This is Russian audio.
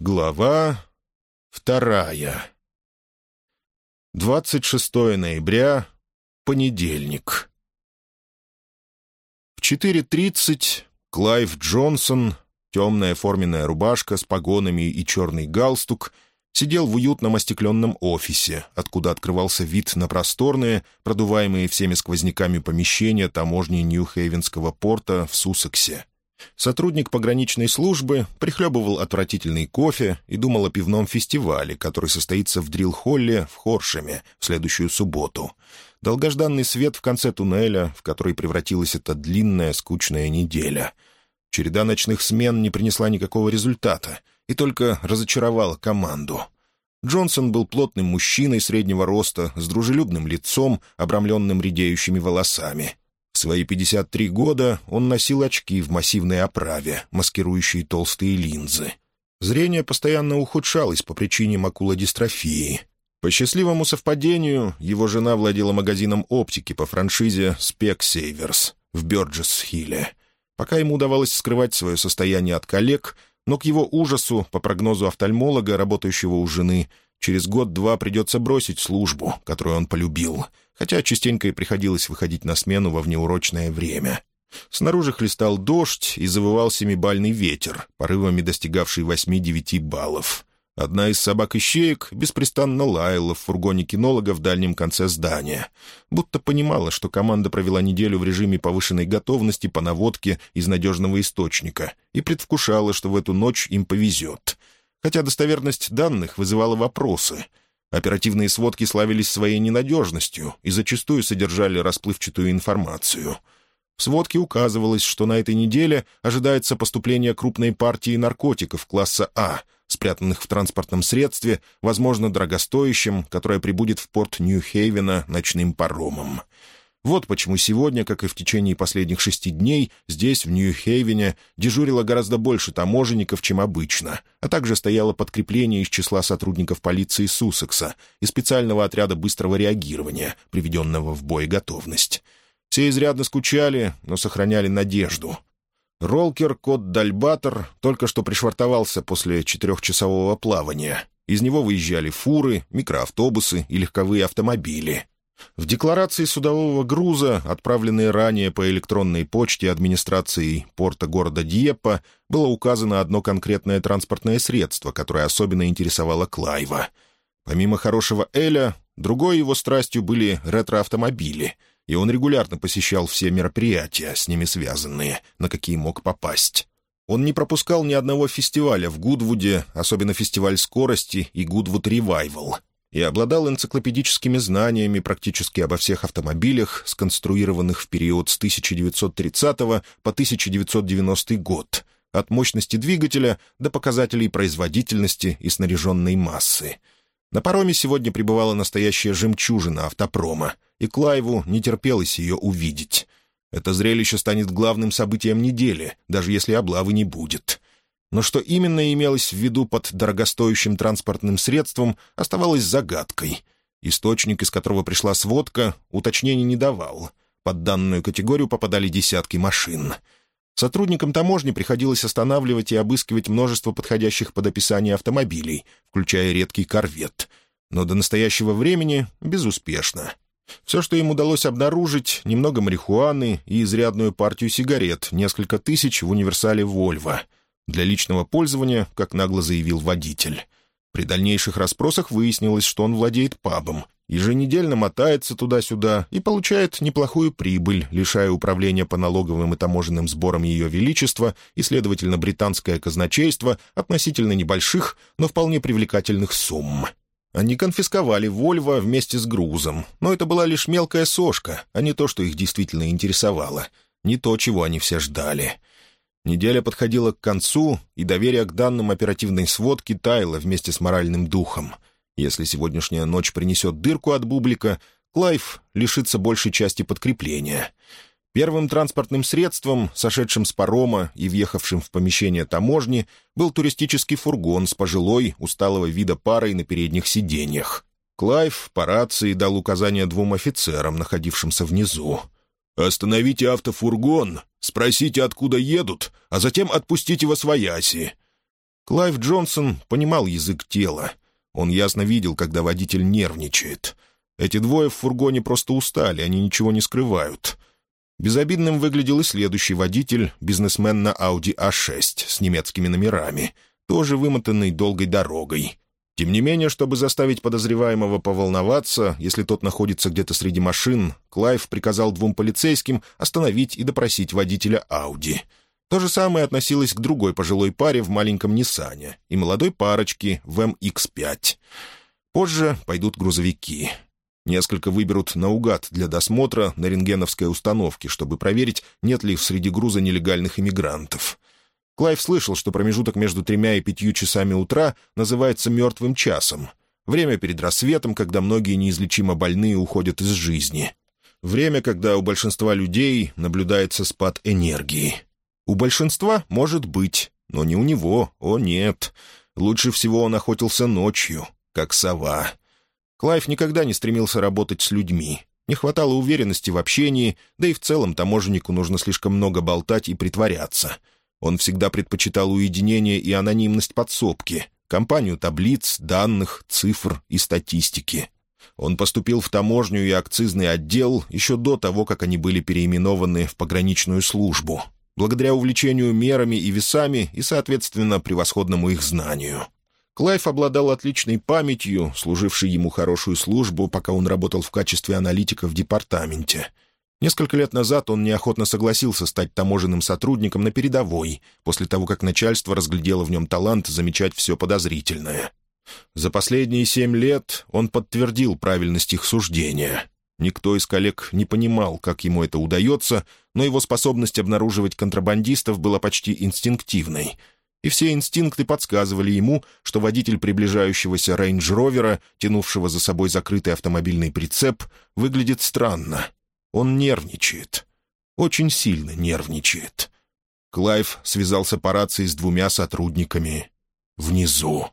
Глава вторая. 26 ноября, понедельник. В 4.30 Клайв Джонсон, темная форменная рубашка с погонами и черный галстук, сидел в уютном остекленном офисе, откуда открывался вид на просторные, продуваемые всеми сквозняками помещения таможни Нью-Хейвенского порта в Суссексе. Сотрудник пограничной службы прихлебывал отвратительный кофе и думал о пивном фестивале, который состоится в Дрилл-Холле в Хоршеме в следующую субботу. Долгожданный свет в конце туннеля, в который превратилась эта длинная, скучная неделя. Череда ночных смен не принесла никакого результата и только разочаровала команду. Джонсон был плотным мужчиной среднего роста, с дружелюбным лицом, обрамленным редеющими волосами — в свои 53 года он носил очки в массивной оправе, маскирующие толстые линзы. Зрение постоянно ухудшалось по причине макулодистрофии. По счастливому совпадению, его жена владела магазином оптики по франшизе «Спексейверс» в Бёрджес-Хилле. Пока ему удавалось скрывать свое состояние от коллег, но к его ужасу, по прогнозу офтальмолога, работающего у жены, через год-два придется бросить службу, которую он полюбил — хотя частенько и приходилось выходить на смену во внеурочное время. Снаружи хлестал дождь и завывал семибальный ветер, порывами достигавший восьми-девяти баллов. Одна из собак-ищеек беспрестанно лаяла в фургоне кинолога в дальнем конце здания, будто понимала, что команда провела неделю в режиме повышенной готовности по наводке из надежного источника и предвкушала, что в эту ночь им повезет. Хотя достоверность данных вызывала вопросы — Оперативные сводки славились своей ненадежностью и зачастую содержали расплывчатую информацию. В сводке указывалось, что на этой неделе ожидается поступление крупной партии наркотиков класса А, спрятанных в транспортном средстве, возможно, дорогостоящем, которое прибудет в порт Нью-Хейвена ночным паромом. Вот почему сегодня, как и в течение последних шести дней, здесь, в Нью-Хейвене, дежурило гораздо больше таможенников, чем обычно, а также стояло подкрепление из числа сотрудников полиции Суссекса и специального отряда быстрого реагирования, приведенного в боеготовность. Все изрядно скучали, но сохраняли надежду. Ролкер Кот Дальбатор только что пришвартовался после четырехчасового плавания. Из него выезжали фуры, микроавтобусы и легковые автомобили — в декларации судового груза, отправленной ранее по электронной почте администрации порта города Диеппа, было указано одно конкретное транспортное средство, которое особенно интересовало Клайва. Помимо хорошего Эля, другой его страстью были ретроавтомобили, и он регулярно посещал все мероприятия, с ними связанные, на какие мог попасть. Он не пропускал ни одного фестиваля в Гудвуде, особенно фестиваль скорости и Гудвуд Ревайвал — и обладал энциклопедическими знаниями практически обо всех автомобилях, сконструированных в период с 1930 по 1990 год, от мощности двигателя до показателей производительности и снаряженной массы. На пароме сегодня пребывала настоящая жемчужина автопрома, и Клайву не терпелось ее увидеть. Это зрелище станет главным событием недели, даже если облавы не будет — но что именно имелось в виду под дорогостоящим транспортным средством, оставалось загадкой. Источник, из которого пришла сводка, уточнений не давал. Под данную категорию попадали десятки машин. Сотрудникам таможни приходилось останавливать и обыскивать множество подходящих под описание автомобилей, включая редкий корвет. Но до настоящего времени безуспешно. Все, что им удалось обнаружить, немного марихуаны и изрядную партию сигарет, несколько тысяч в универсале «Вольво», для личного пользования, как нагло заявил водитель. При дальнейших расспросах выяснилось, что он владеет пабом, еженедельно мотается туда-сюда и получает неплохую прибыль, лишая управления по налоговым и таможенным сборам Ее Величества и, следовательно, британское казначейство относительно небольших, но вполне привлекательных сумм. Они конфисковали «Вольво» вместе с грузом, но это была лишь мелкая сошка, а не то, что их действительно интересовало, не то, чего они все ждали. Неделя подходила к концу, и доверие к данным оперативной сводки таяло вместе с моральным духом. Если сегодняшняя ночь принесет дырку от бублика, Клайв лишится большей части подкрепления. Первым транспортным средством, сошедшим с парома и въехавшим в помещение таможни, был туристический фургон с пожилой, усталого вида парой на передних сиденьях. Клайв по рации дал указание двум офицерам, находившимся внизу. «Остановите автофургон, спросите, откуда едут, а затем отпустите восвояси». Клайв Джонсон понимал язык тела. Он ясно видел, когда водитель нервничает. Эти двое в фургоне просто устали, они ничего не скрывают. Безобидным выглядел и следующий водитель, бизнесмен на Audi A6 с немецкими номерами, тоже вымотанный долгой дорогой. Тем не менее, чтобы заставить подозреваемого поволноваться, если тот находится где-то среди машин, Клайв приказал двум полицейским остановить и допросить водителя Ауди. То же самое относилось к другой пожилой паре в маленьком Ниссане и молодой парочке в МХ-5. Позже пойдут грузовики. Несколько выберут наугад для досмотра на рентгеновской установке, чтобы проверить, нет ли среди груза нелегальных иммигрантов. Клайв слышал, что промежуток между тремя и пятью часами утра называется «мертвым часом». Время перед рассветом, когда многие неизлечимо больные уходят из жизни. Время, когда у большинства людей наблюдается спад энергии. У большинства может быть, но не у него, о нет. Лучше всего он охотился ночью, как сова. Клайв никогда не стремился работать с людьми. Не хватало уверенности в общении, да и в целом таможеннику нужно слишком много болтать и притворяться — он всегда предпочитал уединение и анонимность подсобки, компанию таблиц, данных, цифр и статистики. Он поступил в таможню и акцизный отдел еще до того, как они были переименованы в пограничную службу, благодаря увлечению мерами и весами и, соответственно, превосходному их знанию. Клайв обладал отличной памятью, служившей ему хорошую службу, пока он работал в качестве аналитика в департаменте — Несколько лет назад он неохотно согласился стать таможенным сотрудником на передовой, после того, как начальство разглядело в нем талант замечать все подозрительное. За последние семь лет он подтвердил правильность их суждения. Никто из коллег не понимал, как ему это удается, но его способность обнаруживать контрабандистов была почти инстинктивной. И все инстинкты подсказывали ему, что водитель приближающегося рейндж-ровера, тянувшего за собой закрытый автомобильный прицеп, выглядит странно — он нервничает. Очень сильно нервничает. Клайв связался по рации с двумя сотрудниками внизу.